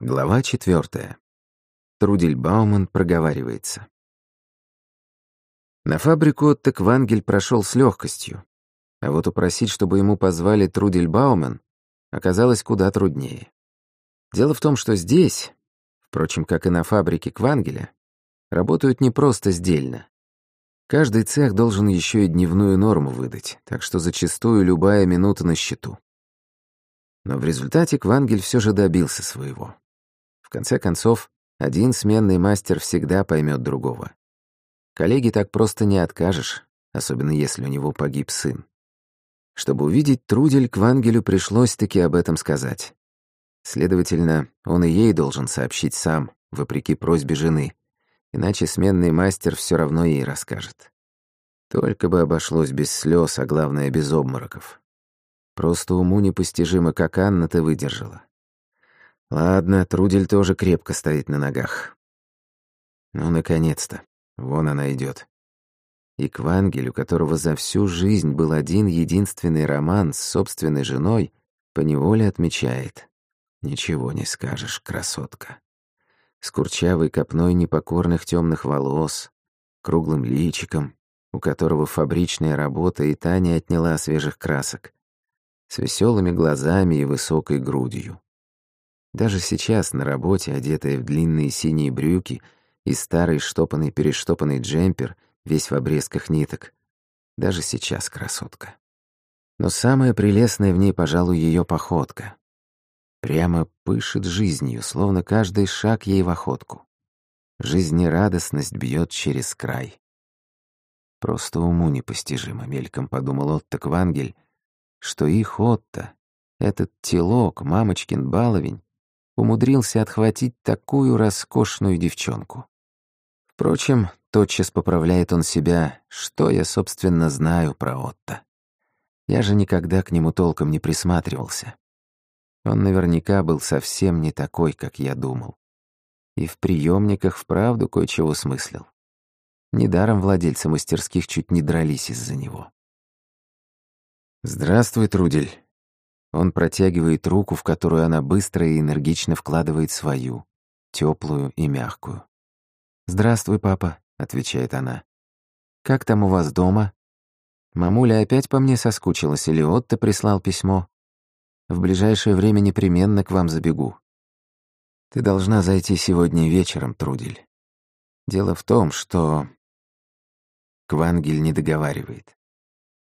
Глава четвертая. Трудель Бауман проговаривается. На фабрику Отто Квангель прошел с легкостью, а вот упросить, чтобы ему позвали Трудель Баумен, оказалось куда труднее. Дело в том, что здесь, впрочем, как и на фабрике Квангеля, работают не просто сдельно. Каждый цех должен еще и дневную норму выдать, так что зачастую любая минута на счету. Но в результате Квангель все же добился своего. В конце концов, один сменный мастер всегда поймет другого. Коллеге так просто не откажешь, особенно если у него погиб сын. Чтобы увидеть Трудель, Квангелю пришлось таки об этом сказать. Следовательно, он и ей должен сообщить сам, вопреки просьбе жены, иначе сменный мастер все равно ей расскажет. Только бы обошлось без слез, а главное, без обмороков. Просто уму непостижимо, как Анна-то выдержала. Ладно, Трудель тоже крепко стоит на ногах. Ну, наконец-то. Вон она идет. И к Вангелю, которого за всю жизнь был один единственный роман с собственной женой, поневоле отмечает. Ничего не скажешь, красотка. С курчавой копной непокорных темных волос, круглым личиком, у которого фабричная работа и та не отняла свежих красок, с веселыми глазами и высокой грудью. Даже сейчас на работе, одетая в длинные синие брюки и старый штопанный-перештопанный джемпер, весь в обрезках ниток. Даже сейчас красотка. Но самое прелестное в ней, пожалуй, ее походка. Прямо пышет жизнью, словно каждый шаг ей в охотку. Жизнерадостность бьет через край. Просто уму непостижимо, мельком подумал Отто Квангель, что их Отто, этот телок, мамочкин баловень, умудрился отхватить такую роскошную девчонку. Впрочем, тотчас поправляет он себя, что я, собственно, знаю про Отто. Я же никогда к нему толком не присматривался. Он наверняка был совсем не такой, как я думал. И в приемниках вправду кое-чего смыслил. Недаром владельцы мастерских чуть не дрались из-за него. «Здравствуй, Трудель», он протягивает руку, в которую она быстро и энергично вкладывает свою, теплую и мягкую. «Здравствуй, папа», — отвечает она. «Как там у вас дома?» «Мамуля опять по мне соскучилась, или Отто прислал письмо?» «В ближайшее время непременно к вам забегу». «Ты должна зайти сегодня вечером, Трудель. Дело в том, что...» Квангель не договаривает.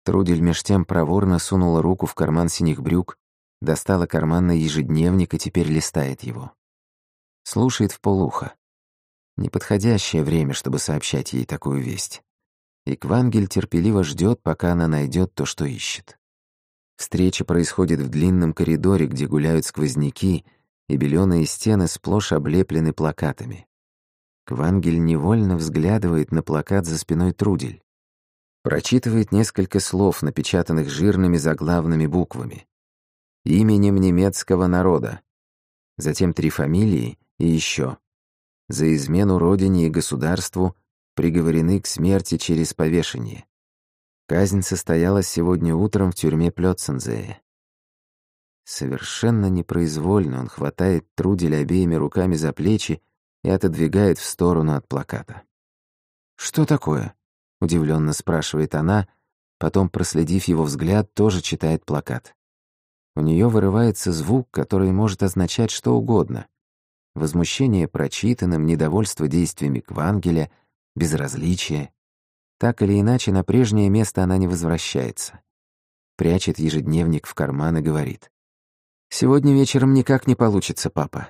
Трудель меж тем проворно сунула руку в карман синих брюк, достала карманный ежедневник и теперь листает его. Слушает в полухо. Неподходящее время, чтобы сообщать ей такую весть. И Квангель терпеливо ждет, пока она найдет то, что ищет. Встреча происходит в длинном коридоре, где гуляют сквозняки, и беленые стены сплошь облеплены плакатами. Квангель невольно взглядывает на плакат за спиной Трудель. Прочитывает несколько слов, напечатанных жирными заглавными буквами. Именем немецкого народа. Затем три фамилии и еще. За измену родине и государству приговорены к смерти через повешение. Казнь состоялась сегодня утром в тюрьме Плёцензее. Совершенно непроизвольно он хватает Трудель обеими руками за плечи и отодвигает в сторону от плаката. «Что такое?» — удивленно спрашивает она, потом, проследив его взгляд, тоже читает плакат. У нее вырывается звук, который может означать что угодно. Возмущение прочитанным, недовольство действиями Квангеля, безразличие. Так или иначе, на прежнее место она не возвращается. Прячет ежедневник в карман и говорит. «Сегодня вечером никак не получится, папа.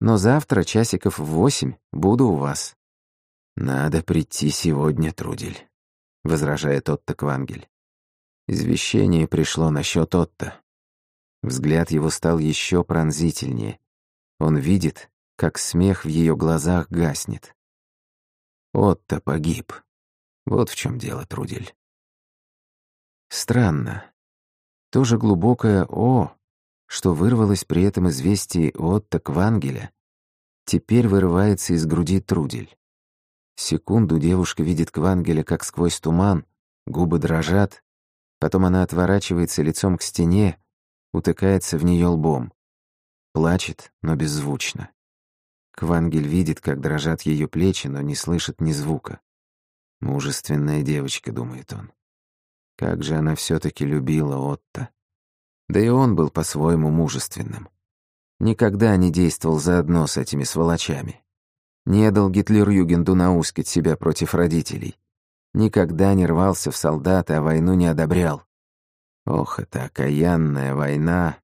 Но завтра, часиков в восемь, буду у вас». «Надо прийти сегодня, Трудель», — возражает Отто Квангель. Извещение пришло насчет Отто. Взгляд его стал еще пронзительнее. Он видит, как смех в ее глазах гаснет. Отто погиб. Вот в чем дело, Трудель. Странно. Тоже глубокое «О», что вырвалось при этом известии Отто Квангеля, теперь вырывается из груди Трудель. Секунду девушка видит Квангеля как сквозь туман, губы дрожат, потом она отворачивается лицом к стене, утыкается в нее лбом. плачет, но беззвучно. Квангель видит, как дрожат ее плечи, но не слышит ни звука. «Мужественная девочка», — думает он. Как же она все таки любила Отто. Да и он был по-своему мужественным. Никогда не действовал заодно с этими сволочами. Не дал Гитлер-Югенду наускать себя против родителей. Никогда не рвался в солдаты, а войну не одобрял. Ох, это окаянная война.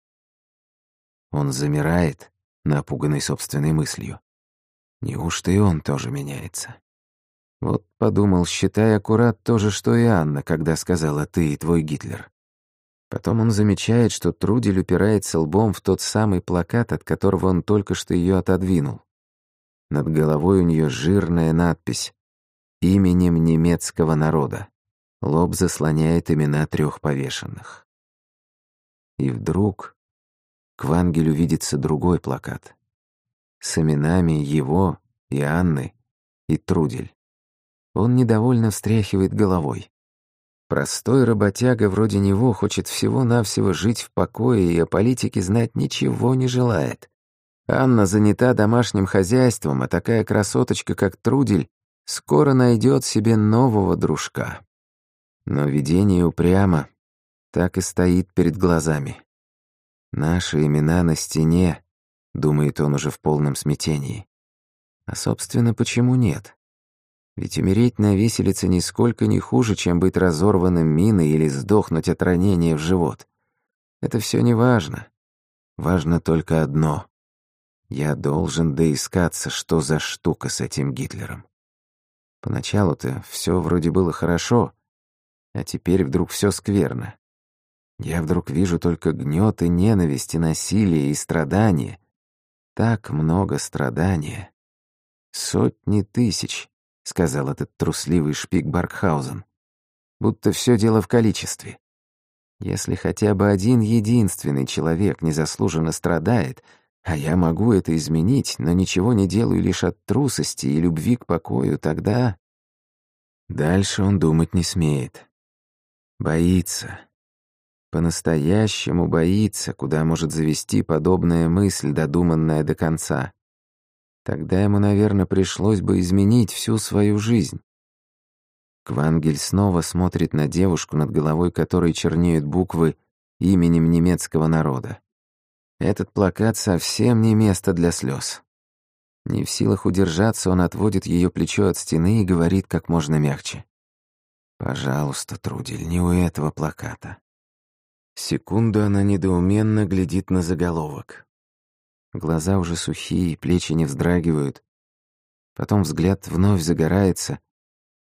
Он замирает, напуганный собственной мыслью. Неужто и он тоже меняется? Вот подумал, считай аккурат то же, что и Анна, когда сказала «ты и твой Гитлер». Потом он замечает, что Трудель упирается лбом в тот самый плакат, от которого он только что ее отодвинул. Над головой у нее жирная надпись «Именем немецкого народа». Лоб заслоняет имена трех повешенных. И вдруг к Вангелю видится другой плакат с именами его и Анны и Трудель. Он недовольно встряхивает головой. Простой работяга вроде него хочет всего-навсего жить в покое и о политике знать ничего не желает. Анна занята домашним хозяйством, а такая красоточка, как Трудель, скоро найдет себе нового дружка. Но видение упрямо так и стоит перед глазами. Наши имена на стене, думает он уже в полном смятении. А, собственно, почему нет? Ведь умереть на виселице нисколько не хуже, чем быть разорванным миной или сдохнуть от ранения в живот. Это все не важно. Важно только одно. Я должен доискаться, что за штука с этим Гитлером. Поначалу-то все вроде было хорошо, а теперь вдруг все скверно. Я вдруг вижу только гнет и ненависть, и насилие, и страдания. Так много страдания. Сотни тысяч, — сказал этот трусливый шпик Баркхаузен. «Будто все дело в количестве. Если хотя бы один единственный человек незаслуженно страдает, а я могу это изменить, но ничего не делаю лишь от трусости и любви к покою, тогда...» Дальше он думать не смеет. Боится. По-настоящему боится, куда может завести подобная мысль, додуманная до конца. Тогда ему, наверное, пришлось бы изменить всю свою жизнь. Квангель снова смотрит на девушку, над головой которой чернеют буквы именем немецкого народа. Этот плакат совсем не место для слез. Не в силах удержаться, он отводит ее плечо от стены и говорит как можно мягче. «Пожалуйста, Трудель, не у этого плаката». Секунду она недоуменно глядит на заголовок. Глаза уже сухие, плечи не вздрагивают. Потом взгляд вновь загорается,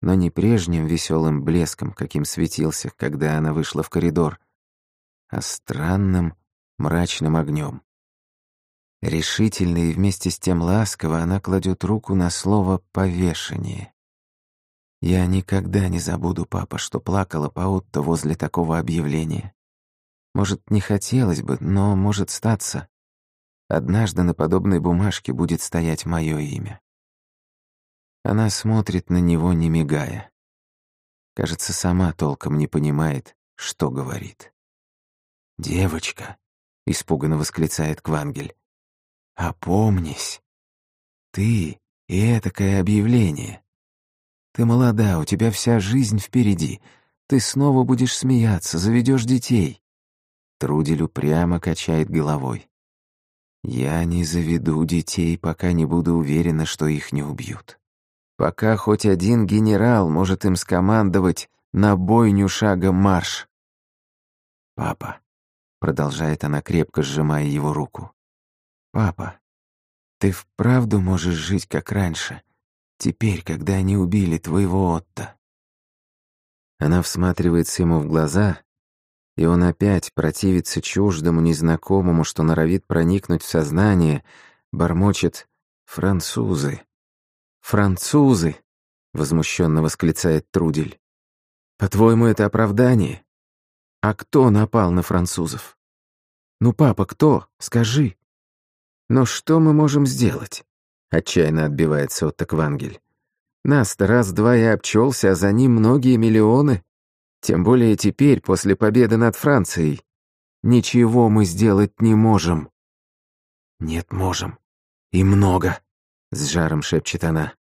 но не прежним веселым блеском, каким светился, когда она вышла в коридор, а странным мрачным огнем. Решительно и вместе с тем ласково она кладет руку на слово «повешение». Я никогда не забуду, папа, что плакала Паутта возле такого объявления. Может, не хотелось бы, но может статься. Однажды на подобной бумажке будет стоять мое имя. Она смотрит на него, не мигая. Кажется, сама толком не понимает, что говорит. «Девочка», — испуганно восклицает Квангель, — «опомнись. Ты и этакое объявление. Ты молода, у тебя вся жизнь впереди. Ты снова будешь смеяться, заведешь детей». Трудель упрямо качает головой. Я не заведу детей, пока не буду уверена, что их не убьют. Пока хоть один генерал может им скомандовать на бойню шагом марш. «Папа», — продолжает она, крепко сжимая его руку, — «папа, ты вправду можешь жить, как раньше, теперь, когда они убили твоего Отто?» Она всматривается ему в глаза, и он опять противится чуждому, незнакомому, что норовит проникнуть в сознание, бормочет «французы». «Французы!» — возмущенно восклицает Трудель. «По-твоему, это оправдание? А кто напал на французов? Ну, папа, кто? Скажи!» «Но что мы можем сделать?» — отчаянно отбивается от Вангель. «Нас-то раз-два и обчелся, а за ним многие миллионы. Тем более теперь, после победы над Францией. Ничего мы сделать не можем. «Нет, можем. И много», — с жаром шепчет она.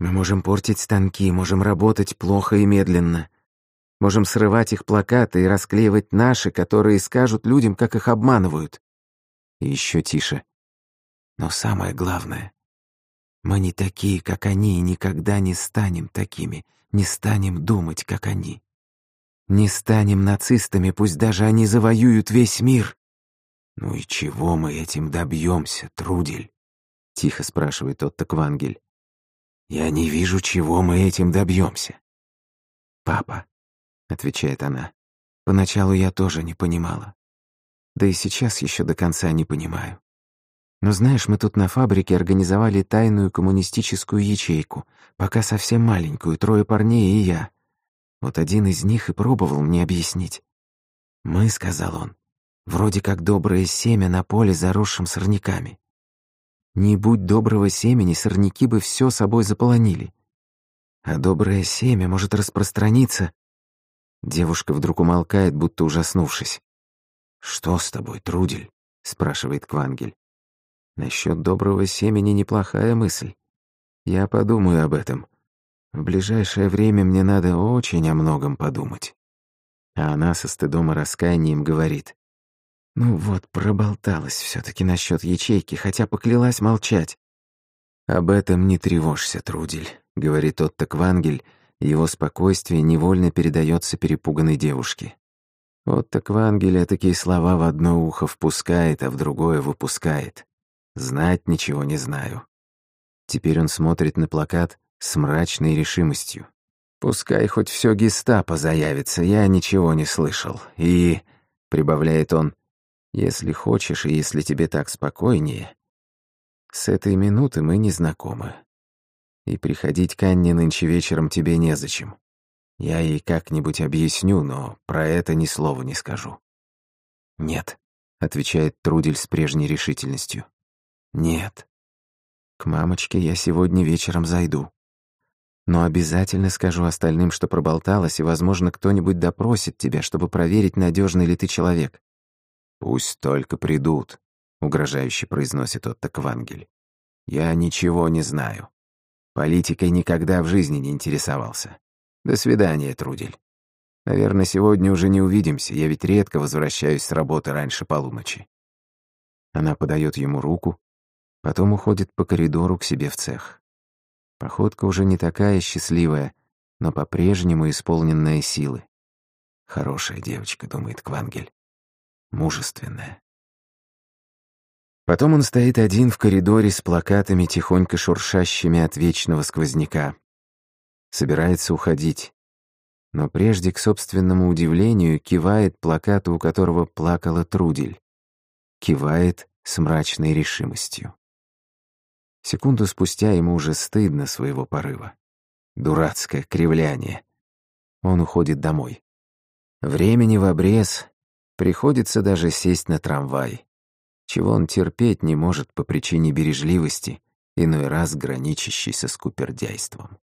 «Мы можем портить станки, можем работать плохо и медленно. Можем срывать их плакаты и расклеивать наши, которые скажут людям, как их обманывают. И еще тише. Но самое главное, мы не такие, как они, и никогда не станем такими, не станем думать, как они. Не станем нацистами, пусть даже они завоюют весь мир. «Ну и чего мы этим добьемся, Трудель?» — тихо спрашивает Отто Квангель. «Я не вижу, чего мы этим добьемся». «Папа», — отвечает она, — «поначалу я тоже не понимала. Да и сейчас еще до конца не понимаю. Но знаешь, мы тут на фабрике организовали тайную коммунистическую ячейку, пока совсем маленькую, трое парней и я. Вот один из них и пробовал мне объяснить. «Мы», — сказал он, — «вроде как доброе семя на поле, заросшем сорняками. Не будь доброго семени, сорняки бы все собой заполонили. А доброе семя может распространиться...» Девушка вдруг умолкает, будто ужаснувшись. «Что с тобой, Трудель?» — спрашивает Квангель. «Насчет доброго семени неплохая мысль. Я подумаю об этом. В ближайшее время мне надо очень о многом подумать». А она со стыдом и раскаянием говорит. «Ну вот, проболталась все таки насчет ячейки, хотя поклялась молчать». «Об этом не тревожься, Трудель», — говорит Отто Квангель, его спокойствие невольно передается перепуганной девушке. Отто Квангеля такие слова в одно ухо впускает, а в другое выпускает. Знать ничего не знаю. Теперь он смотрит на плакат с мрачной решимостью. «Пускай хоть все гестапо заявится, я ничего не слышал. И...» — прибавляет он, «если хочешь и если тебе так спокойнее, с этой минуты мы не знакомы. И приходить к Анне нынче вечером тебе незачем. Я ей как-нибудь объясню, но про это ни слова не скажу». «Нет», — отвечает Трудель с прежней решительностью. «Нет. К мамочке я сегодня вечером зайду. Но обязательно скажу остальным, что проболталась, и, возможно, кто-нибудь допросит тебя, чтобы проверить, надежный ли ты человек. «Пусть только придут», — угрожающе произносит Отто Квангель. «Я ничего не знаю. Политикой никогда в жизни не интересовался. До свидания, Трудель. Наверное, сегодня уже не увидимся, я ведь редко возвращаюсь с работы раньше полуночи». Она подает ему руку, потом уходит по коридору к себе в цех. Походка уже не такая счастливая, но по-прежнему исполненная силы. Хорошая девочка, думает Квангель. Мужественная. Потом он стоит один в коридоре с плакатами, тихонько шуршащими от вечного сквозняка. Собирается уходить. Но прежде, к собственному удивлению, кивает плакату, у которого плакала Трудель. Кивает с мрачной решимостью. Секунду спустя ему уже стыдно своего порыва. Дурацкое кривляние. Он уходит домой. Времени в обрез, приходится даже сесть на трамвай, чего он терпеть не может по причине бережливости, иной раз граничащей со скупердяйством.